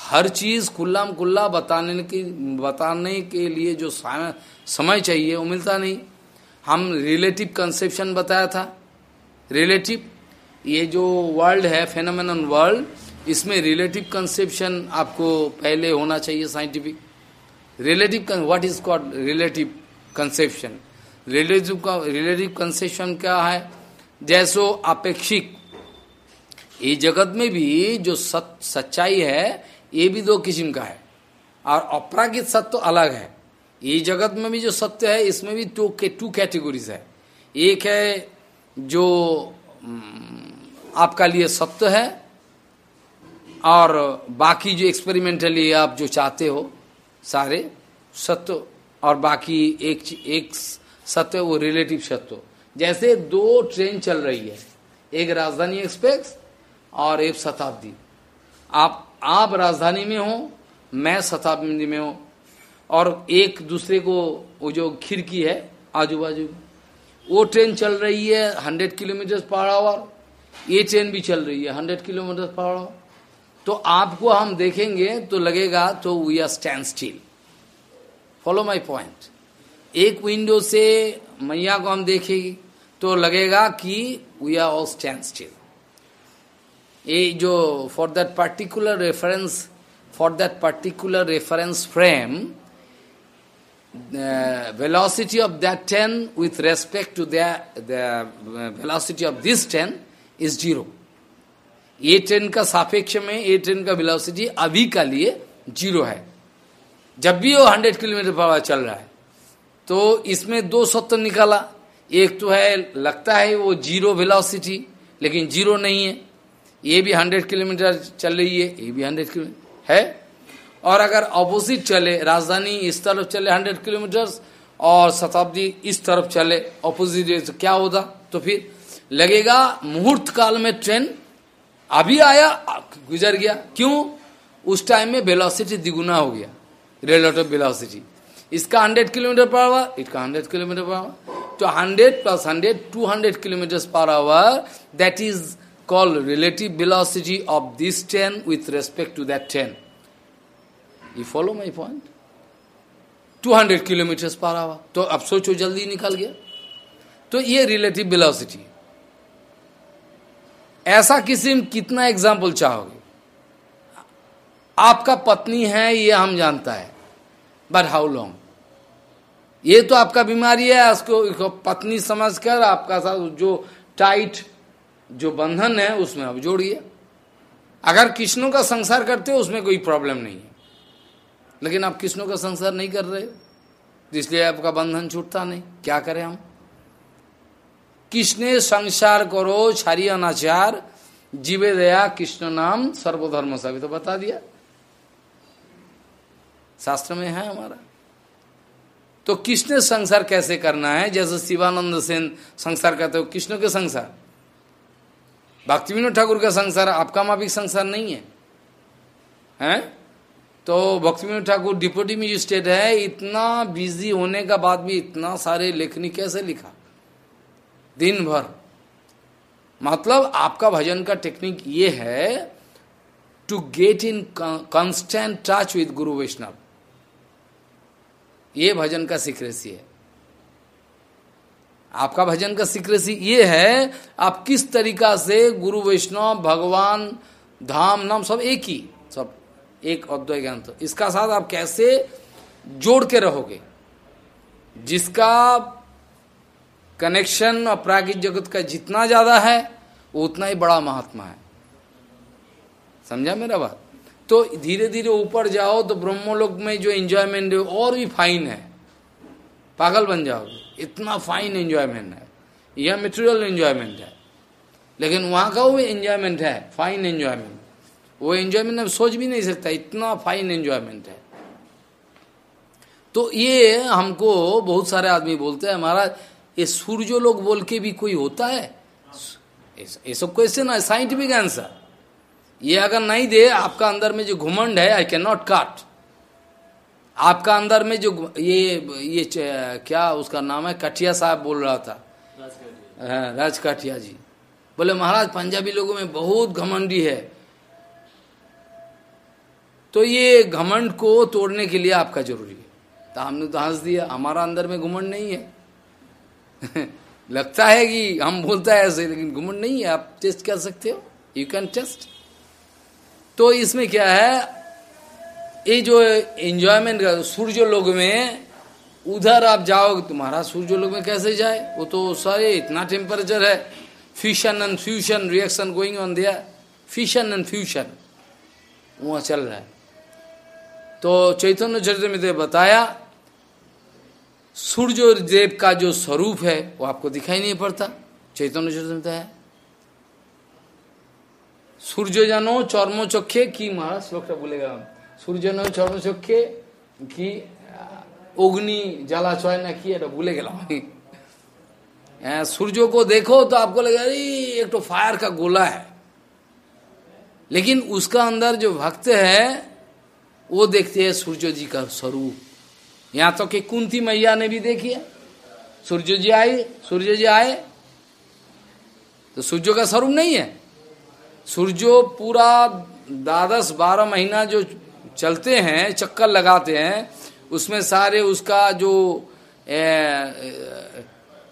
हर चीज़ खुल्ला कुल्ला बताने की, बताने के लिए जो समय चाहिए, वो मिलता नहीं। हम रिलेटिव कंसेप्शन बताया था। रिलेटिव ये जो वर्ल्ड है फेनोमेनन वर्ल्ड इसमें रिलेटिव कंसेप्शन आपको पहले होना चाहिए scientific relative what is called relative conception relative का रिलेटिव कंसेप्शन क्या है? जैसो अपेक्षिक। ये जगत में भी जो सच्चाई है ये भी दो किस्म का है। और अपरागित सत्य अलग है। ये जगत में भी जो सत्य है, इसमें भी टू के टू कैटेगरीज है। एक है जो आपका लिए सत्य है, और बाकी जो एक्सपेरिमेंटली आप जो चाहते हो, सारे सत्य और बाकी एक एक सत्य वो रिलेटिव सत्य जैसे दो ट्रेन चल रही है, एक राजधानी एक्सप्रेस और एक शताब्दी। आप आप राजधानी में हो, मैं शताब्दी में हूँ। और एक दूसरे को, वो जो खिड़की है आजू बाजू वो ट्रेन चल रही है हंड्रेड किलोमीटर पर आवर। ये ट्रेन भी चल रही है हंड्रेड किलोमीटर पर आवर। तो आपको हम देखेंगे तो लगेगा तो we are stand still follow my point एक विंडो से मैया को हम देखेगी तो लगेगा कि we are all stand still ये जो for that particular reference for that particular reference frame velocity of that 10 with respect to the, the velocity of this 10 is zero. ये ट्रेन का सापेक्ष में ये ट्रेन का वेलोसिटी अभी का लिए ज़ीरो है। जब भी वो हंड्रेड किलोमीटर पर चल रहा है तो इसमें दो सत्तर निकाला। एक तो है लगता है वो ज़ीरो वेलोसिटी लेकिन ज़ीरो नहीं है। ये भी हंड्रेड किलोमीटर चल रही है, ये भी हंड्रेड किलोमीटर है? और अगर अपोजिट चले, राजधानी इस तरफ़ चले हंड्रेड किलोमीटर और शताब्दी इस तरफ़ चले अपोजिट तो क्या होता तो फिर लगेगा मुहूर्त काल में ट्रेन अभी आया, गुजर गया। क्यों? उस टाइम में वेलोसिटी दिगुना हो गया रिलेटिव वेलोसिटी इसका 100 किलोमीटर पर आवर इसका 100 किलोमीटर पर आवर तो 100 plus 100 200 kilometre per hour that is called relative velocity of this train with respect to that train you follow my point 200 kilometre per hour तो अब सोचो, जल्दी निकल गया। तो ये रिलेटिव वेलोसिटी ऐसा किसी कितना एग्ज़ाम्पल चाहोगे? आपका पत्नी है, ये हम जानता है। बट हाउ लॉन्ग ये तो आपका बीमारी है उसको पत्नी समझकर आपका साथ जो टाइट जो बंधन है उसमें आप जोड़िए। अगर कृष्णों का संसार करते हो, उसमें कोई प्रॉब्लम नहीं है। लेकिन आप कृष्णों का संसार नहीं कर रहे इसलिए आपका बंधन छूटता नहीं। क्या करें हम? किसने संसार करो छारी अनाचार, जीवे दया, कृष्ण नाम, सर्वधर्म सभी। तो बता दिया। शास्त्र में है हमारा। तो कृष्ण संसार कैसे करना है? जैसे शिवानंद सेन संसार कहते हो, कृष्ण के संसार। भक्ति विनोद ठाकुर का संसार, आपका माफिक संसार नहीं है। हैं? तो भक्ति विनोद ठाकुर, डिप्यूटी मजिस्ट्रेट है, इतना बिज़ी होने का बाद भी इतना सारे लेखनी कैसे लिखा? दिन भर मतलब आपका भजन का टेक्निक ये है to get in constant touch with guru Vaishnava ये भजन का सीक्रेसी है। आपका भजन का सीक्रेसी ये है, आप किस तरीका से गुरु वैष्णव, भगवान, धाम, नाम सब एक ही, सब एक अद्वैत ज्ञान इसका साथ आप कैसे जोड़ के रहोगे? जिसका कनेक्शन अपरागिक जगत का जितना ज़्यादा है वो उतना ही बड़ा महात्मा है। समझा मेरा बात? तो धीरे धीरे ऊपर जाओ तो ब्रह्मलोक में जो एंजॉयमेंट है, और भी फाइन है। पागल बन जाओगे। इतना फाइन एंजॉयमेंट है। यह मेटेरियल एंजॉयमेंट है। लेकिन वहाँ का वो एंजॉयमेंट है फाइन एंजॉयमेंट वो एंजॉयमेंट अब सोच भी नहीं सकता, इतना फाइन एंजॉयमेंट है। तो ये हमको बहुत सारे आदमी बोलते हैं, महाराज, ये सूर्य लोग बोल के भी कोई होता है? ये सब क्वेश्चन है साइंटिफिक आंसर ये अगर नहीं दे, आपका अंदर में जो घुमंड है आई कैन नॉट काट आपका अंदर में जो ये ये क्या उसका नाम है? कठिया साहब बोल रहा था। राज काठिया जी। बोले, महाराज, पंजाबी लोगों में बहुत घमंडी है। तो ये घमंड को तोड़ने के लिए आपका ज़रूरी है। तो हमने तो हंस दिया। हमारा अंदर में घुमंड नहीं है। [laughs] लगता है कि हम बोलता है ऐसे, लेकिन घुमंड नहीं है। आप टेस्ट कर सकते हो। यू कैन टेस्ट तो इसमें क्या है? ये जो एंजॉयमेंट का सूर्य लोग में, उधर आप जाओगे, तुम्हारा सूर्य लोग में कैसे जाए? वो तो सारे इतना टेम्परेचर है। Fusion and fusion reaction going on दिया फ्यूशन एंड फ्यूशन वहाँ चल रहा है। तो चैतन्य चरित्र में बताया सूर्य देव का जो स्वरूप है, वो आपको दिखाई नहीं पड़ता। चैतन्य चरित्र है। सूर्य जनो, चर्म चक्षे की महाराज बोलेगा। सूर्य जनो चर्म चक्षे की अग्नि जला चय ना की এটা भूले গেলাম सूर्य को देखो तो आपको लगेगा एक तो फायर का गोला है लेकिन उसका अंदर जो भक्त है वो देखते हैं सूर्य जी का स्वरूप यहां तो कि कुंती मैया ने भी देखी है सूर्य जी आए सूर्य जी आए तो सूर्य का स्वरूप नहीं है सूर्य पूरा द्वादश बारह महीना जो चलते हैं चक्कर लगाते हैं उसमें सारे उसका जो ए, ए,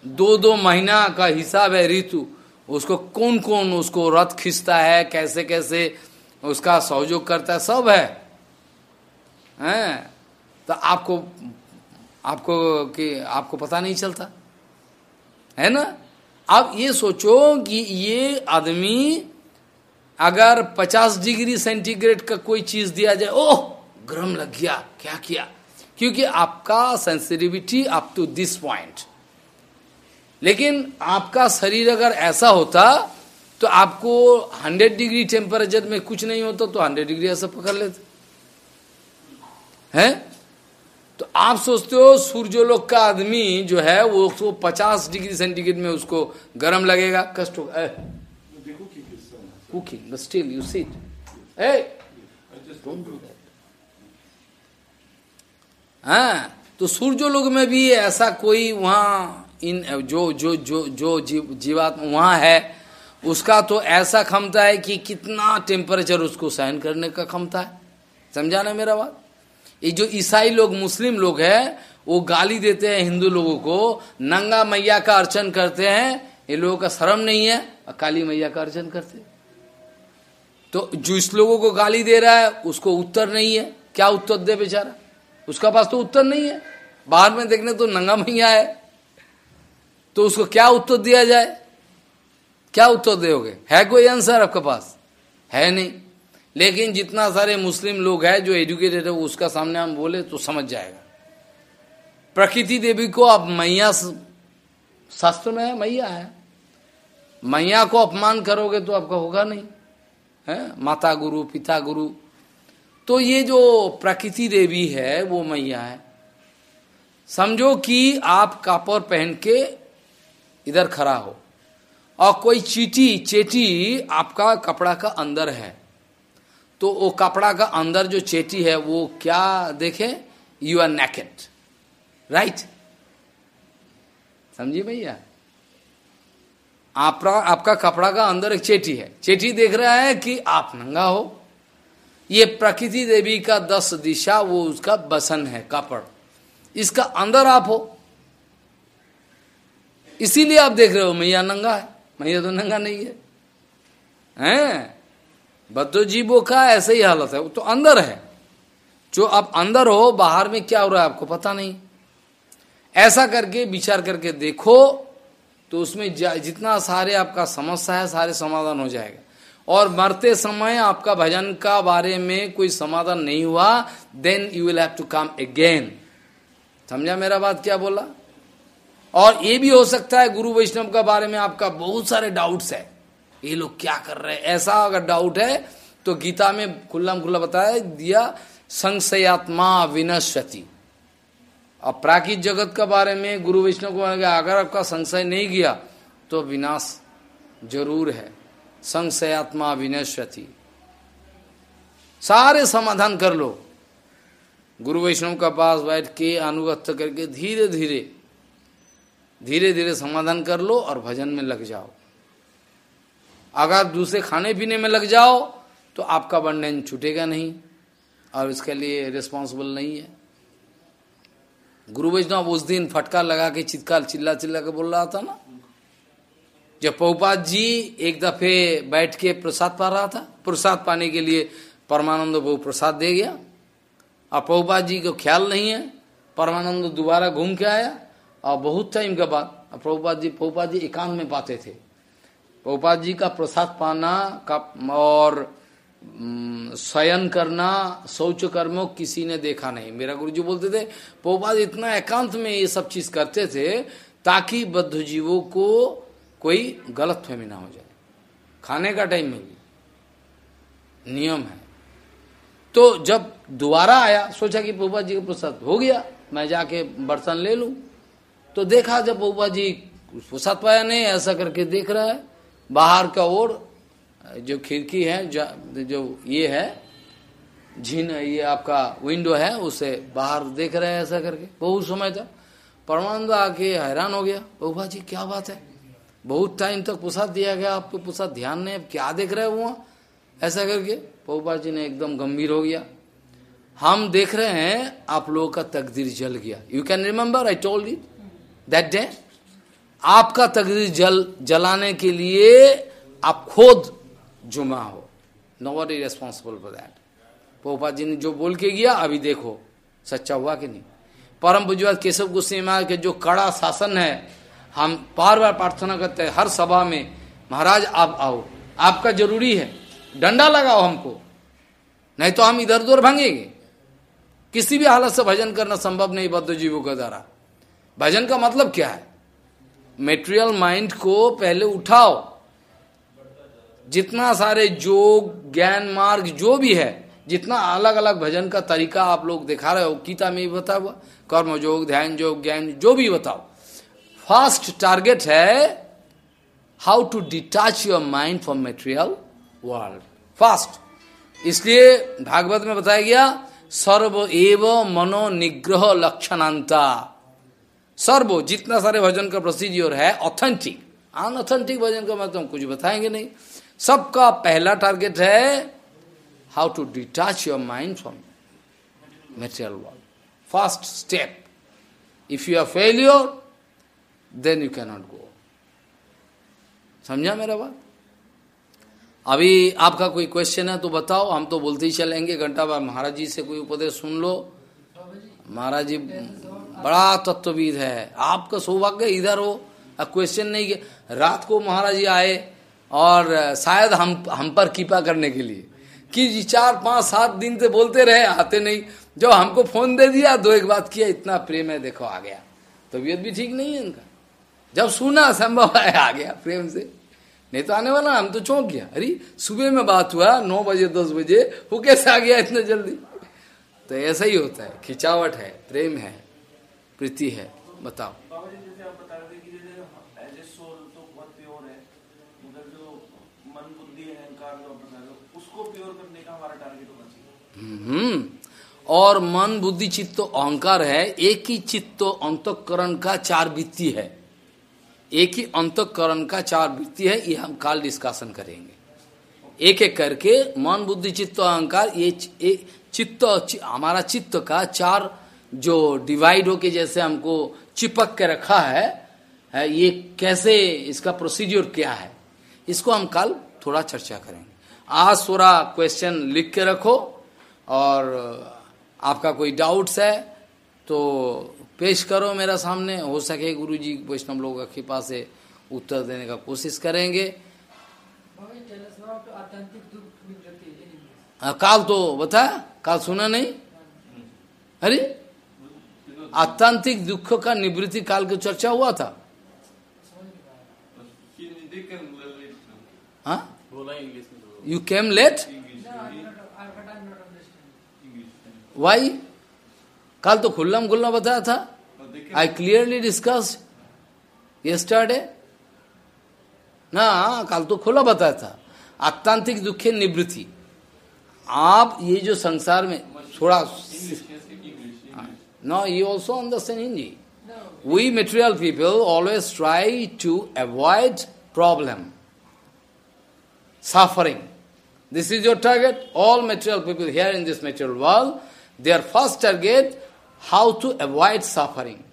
दो दो महीना का हिसाब है ऋतु उसको कौन कौन उसको रथ खींचता है कैसे कैसे उसका सहयोग करता है सब है। हैं? तो आपको आपको कि आपको पता नहीं चलता? है ना? अब ये सोचो कि ये आदमी अगर 50 डिग्री सेंटीग्रेड का कोई चीज़ दिया जाए, ओह, गर्म लग गया, क्या किया? क्योंकि आपका sensitivity up to this point लेकिन आपका शरीर अगर ऐसा होता तो आपको 100 डिग्री टेम्परेचर में कुछ नहीं होता तो 100 डिग्री ऐसा पकड़ लेते। हैं? तो आप सोचते हो सूर्योलोक का आदमी जो है, वो उसको 50 डिग्री सेंटीग्रेड में उसको गर्म लगेगा, कष्ट होगा। Cooking but still you sit. Hey! Don't do that. हाँ तो सूर्य लोग में भी ऐसा कोई वहाँ इन जो जो जो जो जीव जीवात्मा वहाँ है उसका तो ऐसा क्षमता है कि कितना टेम्परेचर उसको सहन करने का क्षमता है। समझा ना मेरा बात? ये जो ईसाई लोग मुस्लिम लोग हैं वो गाली देते हैं हिंदू लोगों को नंगा मैया का अर्चन करते हैं ये लोगों का शर्म नहीं है और काली मैया का अर्चन करते तो जो इस लोगों को गाली दे रहा है, उसको उत्तर नहीं है। क्या उत्तर दे बेचारा? उसका पास तो उत्तर नहीं है। बाहर में देखने तो नंगा मैया है। तो उसको क्या उत्तर दिया जाए? क्या उत्तर दोगे? है कोई आंसर आपके पास? है नहीं। लेकिन जितना सारे मुस्लिम लोग हैं जो एजुकेटेड है, उसका सामने हम बोले तो समझ जाएगा। प्रकृति देवी को आप मैया शास्त्र में है, मैया है। मैया को अपमान करोगे तो आपका होगा नहीं। है माता गुरु पिता गुरु तो ये जो प्रकृति देवी है, वो मैया है। समझो कि आप कापर पहन के इधर खड़ा हो और कोई चीटी, चेटी आपका कपड़ा का अंदर है। तो वो कपड़ा का अंदर जो चेटी है, वो क्या देखे? यू आर नेकेट राइट समझिए भैया? आपका आपका कपड़ा का अंदर एक चेटी है। चेटी देख रहा है कि आप नंगा हो। ये प्रकृति देवी का दस दिशा, वो उसका बसन है, कपड़। इसका अंदर आप हो। इसीलिए आप देख रहे हो, मैया नंगा है। मैया तो नंगा नहीं है। हैं? जीवों का ऐसे ही हालत है, वो तो अंदर है। जो आप अंदर हो, बाहर में क्या हो रहा है, आपको पता नहीं। ऐसा करके, विचार करके देखो तो उसमें जितना सारे आपका समस्या है, सारे समाधान हो जाएगा। और मरते समय आपका भजन का बारे में कोई समाधान नहीं हुआ then you will have to come again समझा मेरा बात क्या बोला? और ये भी हो सकता है गुरु वैष्णव का बारे में आपका बहुत सारे डाउट्स है। ये लोग क्या कर रहे हैं? ऐसा अगर डाउट है तो गीता में खुल्ला खुल्ला बताया, दिया, संशयात्मा विनश्वती और प्राकृत जगत का बारे में गुरु वैष्णव को अगर आपका संशय नहीं गया तो विनाश ज़रूर है। संशयात्मा विनश्वती सारे समाधान कर लो। गुरु वैष्णव का पास बैठ के अनुगत करके धीरे धीरे धीरे धीरे समाधान कर लो और भजन में लग जाओ। अगर दूसरे खाने पीने में लग जाओ तो आपका बंधन छूटेगा नहीं और इसके लिए रिस्पॉन्सिबल नहीं है। गुरु वैष्णव उस दिन फटकार लगा के चित्कार चिल्ला चिल्ला के बोल रहा था ना। जब पहुपात जी एक दफे बैठ के प्रसाद पा रहा था, प्रसाद पाने के लिए परमानंद बहु प्रसाद दे गया। और पहुपात जी को ख्याल नहीं है, परमानंद दोबारा घूम के आया। और बहुत टाइम के बाद प्रभुपाद जी प्रभुपाद जी एकांत में पाते थे। प्रभुपाद जी का प्रसाद पाना का और शयन करना, शौच कर्म किसी ने देखा नहीं। मेरा गुरु जी बोलते थे प्रभुपाद इतना एकांत में ये सब चीज़ करते थे, ताकि बद्ध जीवों को कोई गलत फहमी ना हो जाए। खाने का टाइम में भी। नियम है। तो जब दोबारा आया, सोचा कि पोपा जी का प्रसाद हो गया, मैं जाके बर्तन ले लूँ तो देखा जब पोपा जी प्रसाद पाया नहीं, ऐसा करके देख रहा है, बाहर का ओर जो खिड़की है, जो जो ये है, झीन, ये आपका विंडो है, उसे बाहर देख रहे हैं ऐसा करके। बहुत समय तक। परमानंद आके हैरान हो गया। पोपा जी, क्या बात है? बहुत टाइम तक प्रसाद दिया गया, आपको प्रसाद ध्यान नहीं, अब क्या देख रहे हो वहाँ? ऐसा करके पोपा जी ने एकदम गंभीर हो गया। हम देख रहे हैं, आप लोगों का तकदीर जल गया। You can remember I told it that day आपका तकदीर जल, जलाने के लिए आप खुद जुमा हो। No what is responsible for that पोपा जी ने जो बोल के गया, अभी देखो, सच्चा हुआ कि नहीं? परम बुजुआ केशव गोस्वामी के जो कड़ा शासन है, हम बार बार प्रार्थना करते हैं, हर सभा में, महाराज, आप आओ, आपका ज़रूरी है, डंडा लगाओ हमको, नहीं तो हम इधर उधर भांगेंगे। किसी भी हालत से भजन करना संभव नहीं, बद्ध जीवों के द्वारा। भजन का मतलब क्या है? मेटेरियल माइंड को पहले उठाओ जितना सारे जोग, ज्ञान मार्ग जो भी है, जितना अलग अलग भजन का तरीका आप लोग दिखा रहे हो, गीता में भी बता हुआ कर्म योग ध्यान योग ज्ञान जो भी बताओ। फ़र्स्ट टारगेट है how to detach your mind from material world fast इसलिए भागवत में बताया गया, सर्व एव मनो निग्रह लक्षणांता। सर्व, जितना सारे भजन का प्रोसीजियर है ऑथेंटिक अनऑथेंटिक भजन का मतलब कुछ बताएँगे नहीं। सबका पहला टारगेट है how to detach your mind from material world first step if you are failure then you cannot go समझा मेरा बात? अभी आपका कोई क्वेश्चन है तो बताओ, हम तो बोलते ही चलेंगे, घंटा बाद महाराज जी से कोई उपदेश सुन लो। महाराज जी, बड़ा तत्वविद है, आपका सौभाग्य इधर हो क्वेश्चन नहीं रात को महाराज जी आए और शायद हम हम पर कृपा करने के लिए। कि चार, पाँच, सात दिन से बोलते रहे, आते नहीं। जो हमको फ़ोन दे दिया, दो एक बात किया, इतना प्रेम है, देखो, आ गया। तबीयत भी ठीक नहीं है इनका। जब सुना, संभव है, आ गया प्रेम से। नहीं तो आने वाला, हम तो चौंक गया। अरे, सुबह में बात हुआ, नौ बजे, दस बजे, वो कैसे आ गया इतना जल्दी? तो ऐसा ही होता है, खिंचावट है, प्रेम है, प्रीति है, बताओ। हम्म। और मन बुद्धि चित्त अहंकार है एक ही चित्त अंतकरण का चार वृत्ति है। एक ही अंतकरण का चार वृत्ति है ये हम काल डिस्कशन करेंगे। एक एक करके मन बुद्धि चित्त अहंकार ये चित्त हमारा चित्त का चार जो डिवाइड होके जैसे हमको चिपक के रखा है, है ये कैसे इसका प्रोसीड्योर क्या है इसको हम कल थोड़ा चर्चा करेंगे। आज थोड़ा क्वेश्चन लिख के रखो और आपका कोई डाउट्स है तो पेश करो मेरा सामने। हो सके गुरु जी वैष्णव लोगों की कृपा से उत्तर देने का कोशिश करेंगे। काल तो बता काल सुना नहीं? अरे आतंतिक दुख का निवृत्ति काल की चर्चा हुआ था। यू केम लेट वाई कल तो खुल्लम खुल्ला बताया था। आई क्लियरली डिस्कस यस्टरडे ना कल तो खुला बताया था। आत्तांतिक दुखे निवृत्ति। आप ये जो संसार में थोड़ा नो ये also understand Hindi we material people always try to avoid problem suffering. This is your target. All material people here in this material world, their first target how to avoid suffering.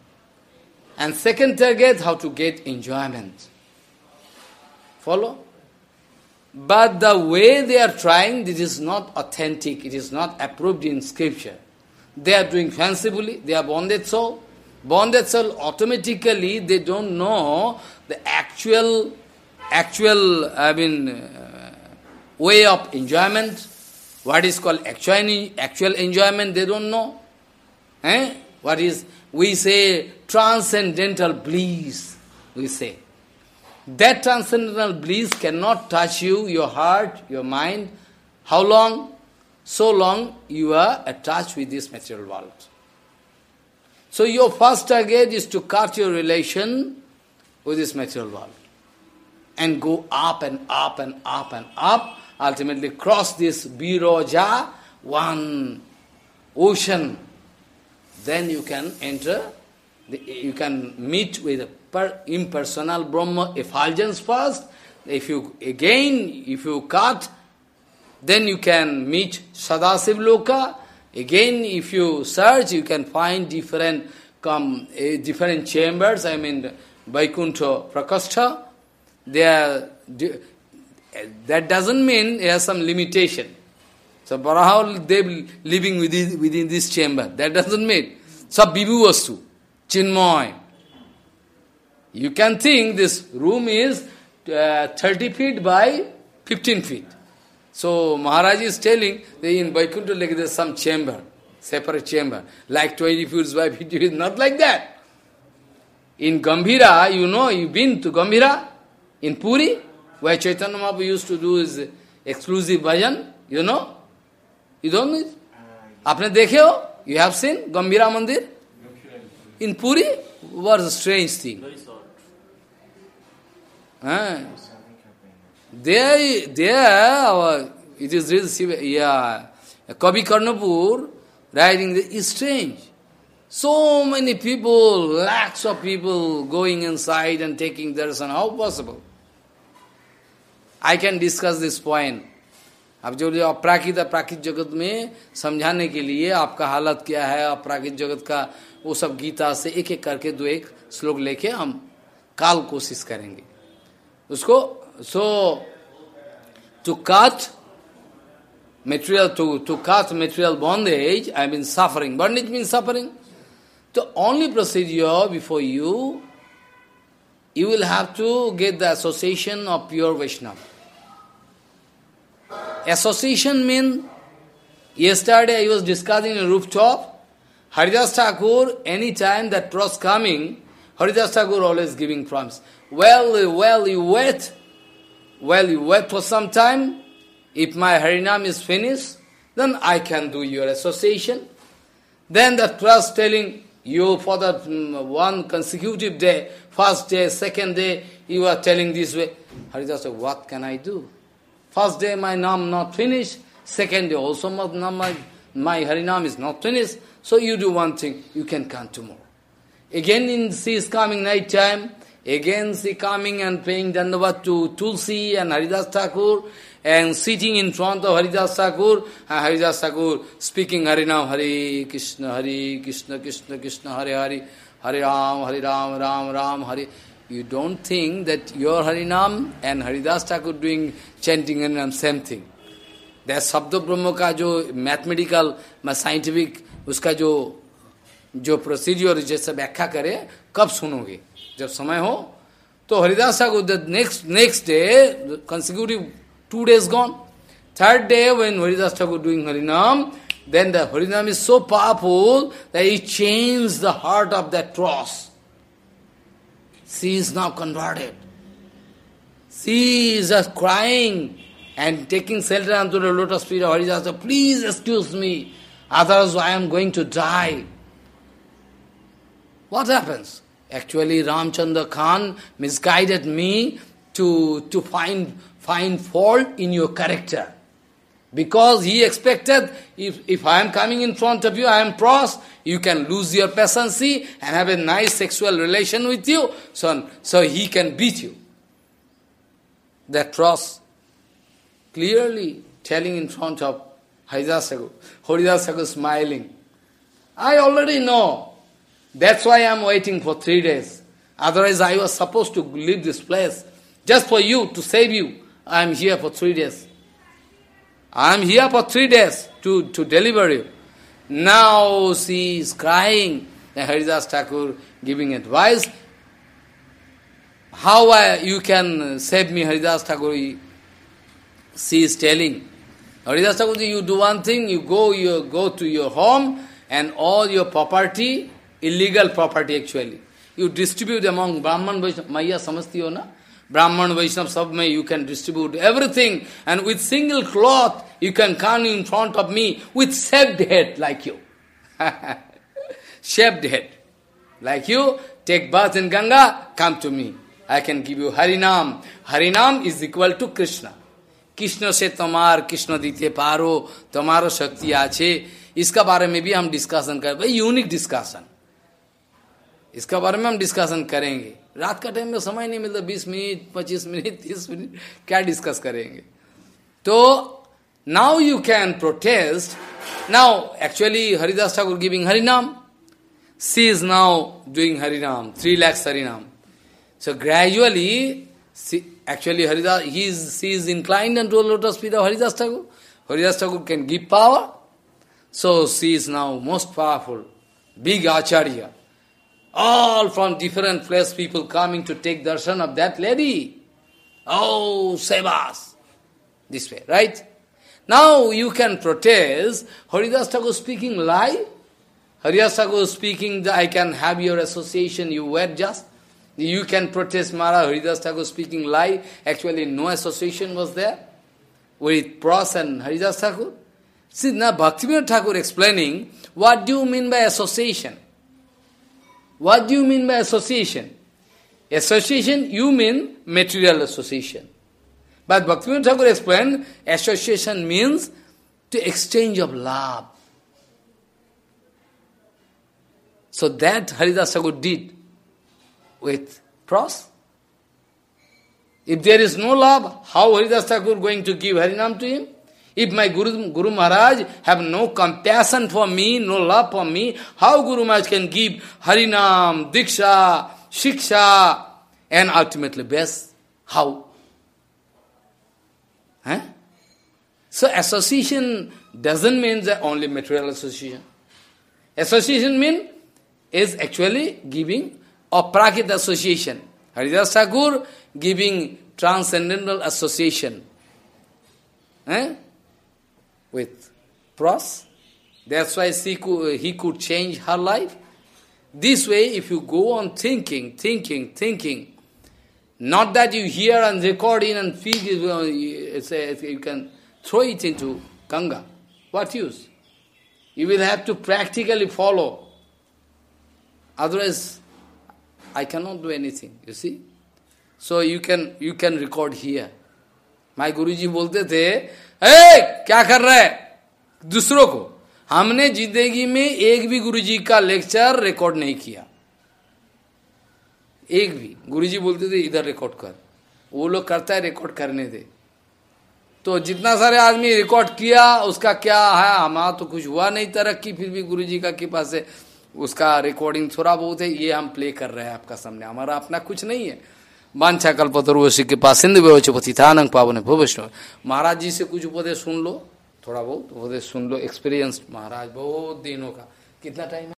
And second target, how to get enjoyment. Follow? But the way they are trying, this is not authentic, it is not approved in scripture. They are doing fancifully, they are bonded soul. Bonded soul automatically, they don't know the actual, actual, I mean, uh, way of enjoyment. What is called actual, actual enjoyment, they don't know. Eh? What is, we say, transcendental bliss, we say. That transcendental bliss cannot touch you, your heart, your mind, How long? So long you are attached with this material world. So your first target is to cut your relation with this material world and go up and up and up and up, ultimately cross this Biroja, one ocean. Then you can enter, you can meet with impersonal Brahma effulgence first. If you, again, if you cut, then you can meet Sadasiv Loka. Again, if you search, you can find different, come, uh, different chambers, I mean, Vaikuntha Prakastha are, that doesn't mean it has some limitation. So Baraha they living within, within this chamber. That doesn't mean. So Bibu Vastu, Chinmoy. You can think this room is uh, 30 feet by 15 feet. So Maharaj is telling that in Vaikuntha there's some chamber, separate chamber, like 20 feet by 50 feet, not like that. In Gambhira, you know, you've been to Gambhira? In Puri, where Chaitanya Mahaprabhu used to do his exclusive bhajan, you know? You don't know Apne Aapne ho? You have seen Gambira Mandir? In Puri? was a strange thing. There, there, it is really yeah, Kavi Karnapur, riding the, is strange. So many people, lakhs of people going inside and taking darshan, how possible? I can discuss this point अब जो अपराकित अपराकित जगत में समझाने के लिए आपका हालत क्या है, अपराकित जगत का वो सब गीता से एक एक करके दो एक श्लोक लेके हम काल कोशिश करेंगे। उसको सो टू काट मेटेरियल टू टू काट material bondage I mean suffering bondage mean suffering तो only procedure before you you will have to get the association of pure Vaishnava. Association means, yesterday I was discussing in a rooftop, Haridas Thakur, any time that was coming, Haridas Thakur always giving promise. Well, well, you wait. Well, you wait for some time. If my Harinam is finished, then I can do your association. Then the trust telling you for that mm, one consecutive day, first day, second day, you are telling this way. Haridas what can I do? First day my nam not finished, second day also my, my Harinam is not finished. So you do one thing, you can come tomorrow. Again in she is coming night time, again she coming and paying dandavat to Tulsi and Haridas Thakur, and sitting in front of Haridas Thakur, and Haridas Thakur speaking Harinam, Hare Krishna, Hare Krishna, Krishna Krishna, Hare Hare, Hare Ram, Hare Ram, Ram Ram, Hare... You don't think that your Harinam and Haridas Thakur doing chanting Harinam same thing. That Sabda Brahma का जो mathematical, scientific, उसका जो जो procedure जैसे व्याख्या करे कब सुनोगे जब समय हो तो Haridas Thakur next next day consecutive Two days gone. Third day, when Haridas Thakur doing Harinam, then the Harinam is so powerful that it changed the heart of that cross. She is now converted. She is just crying and taking shelter unto the lotus feet of Haridas Please excuse me, otherwise I am going to die. What happens? Actually, Ramchandra Khan misguided me to, to find find fault in your character. Because he expected, if, if I am coming in front of you, I am pros, you can lose your patience and have a nice sexual relation with you, so, so he can beat you. That cross clearly telling in front of Haridasagu. Haridasagu smiling. I already know. That's why I am waiting for three days. Otherwise I was supposed to leave this place just for you, to save you. I am here for three days. I am here for three days to, to deliver you. Now she is crying. Haridas Thakur giving advice. How I, you can save me, Haridas Thakur? She is telling. Haridas Thakur, you do one thing, you go, you go to your home and all your property, illegal property actually, you distribute among Brahman, Maya samasti na? Brahman, Vaishnav, सब में you can distribute everything and with single cloth you can come in front of me with shaved head like you. shaved head. Like you, take bath in Ganga, come to me. I can give you Harinam. Harinam is equal to Krishna. Krishna से तमार कृष्ण दीते पारो तुम्हारो शक्ति आछे इसका बारे में भी हम discussion कर भाई यूनिक डिस्कशन इसका बारे में हम डिस्कशन करेंगे रात का टाइम में समय नहीं मिलता, बीस मिनट, पच्चीस मिनट, तीस मिनट, क्या डिस्कस करेंगे? तो now you can protest now actually Haridas Thakur giving Harinam she is now doing Harinam three lakhs Harinam so gradually actually Haridas he is she is inclined and to lotus feet Haridas Thakur Haridas Thakur can give power so she is now most powerful big acharya All from different place people coming to take darshan of that lady. Oh, Sevas. This way, right? Now you can protest, Haridas Thakur speaking lie. Haridas Thakur speaking, I can have your association, you were just. You can protest Mara Haridas Thakur speaking lie. Actually, no association was there with Pras and Haridas Thakur. See, now Bhaktivinoda Thakur explaining, what do you mean by association? What do you mean by association? Association, you mean material association. But Bhaktivinoda Thakur explained, association means to exchange of love. So that Haridas Thakur did with pros. If there is no love, how Haridas Thakur going to give Harinam to him? If my guru guru Maharaj have no compassion for me no love for me how guru Maharaj can give हरिनाम दीक्षा शिक्षा and ultimately best how है so association doesn't mean only material association association mean is actually giving a prakrit association Haridas Thakur giving transcendental association है with pros. That's why she could, he could change her life. This way, if you go on thinking, thinking, thinking, not that you hear and record in and feed it, you can throw it into Ganga. What use? You will have to practically follow. Otherwise, I cannot do anything, you see. So you can you can record here. My Guruji बोलते थे ए, क्या कर रहा है? दूसरों को। हमने ज़िंदगी में एक भी गुरुजी का लेक्चर रिकॉर्ड नहीं किया। एक भी। गुरुजी बोलते थे इधर रिकॉर्ड कर। वो लोग करता है रिकॉर्ड करने दे। तो जितना सारे आदमी रिकॉर्ड किया उसका क्या है? हमारा तो कुछ हुआ नहीं तरक्की। फिर भी गुरुजी का कृपा से उसका रिकॉर्डिंग थोड़ा बहुत है। ये हम प्ले कर रहे हैं आपका सामने। हमारा अपना कुछ नहीं है। वांछा कल्पतरुषि के पास सिंधु व्यवचपति थानंग पावन भो वैष्णव महाराज जी से कुछ उपदेश सुन लो। थोड़ा बहुत उपदेश सुन लो। एक्सपीरियंस महाराज, बहुत दिनों का। कितना टाइम